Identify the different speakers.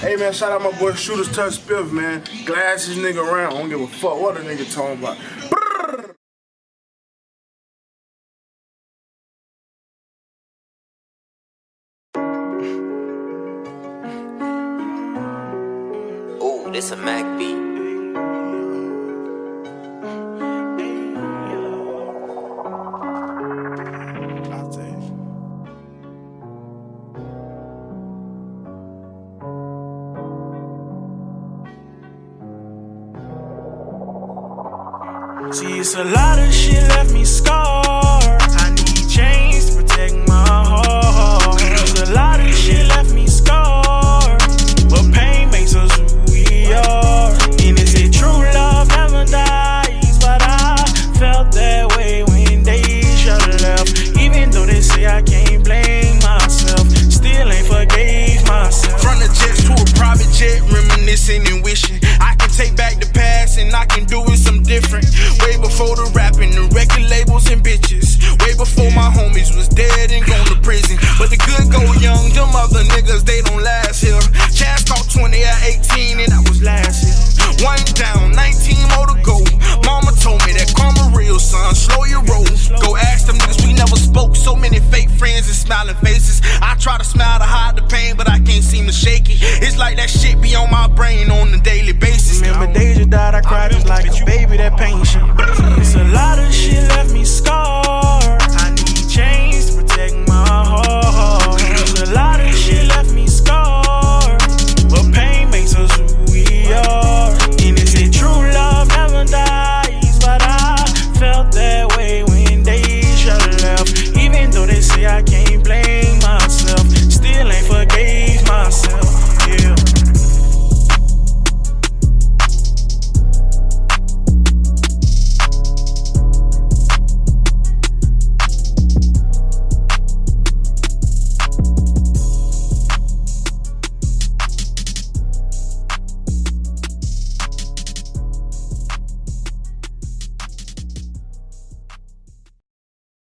Speaker 1: Hey man, shout out my boy Shooters Touch Spiff, man. Glass this nigga around. I don't give a fuck what a nigga talking about.
Speaker 2: Ooh, this a Mac beat.
Speaker 3: See, it's a lot of shit left me scarred.
Speaker 4: Them other niggas, they don't last here. Chaz caught 20 at 18 and I was last year. One down, 19 more to go. Mama told me that karma real, son. Slow your roll. Go ask them niggas we never spoke. So many fake friends and smiling faces. I try to smile to hide the pain, but I can't seem to shake it. It's like that shit be on my brain on a daily basis.
Speaker 3: Remember Deja died, I cried just like a baby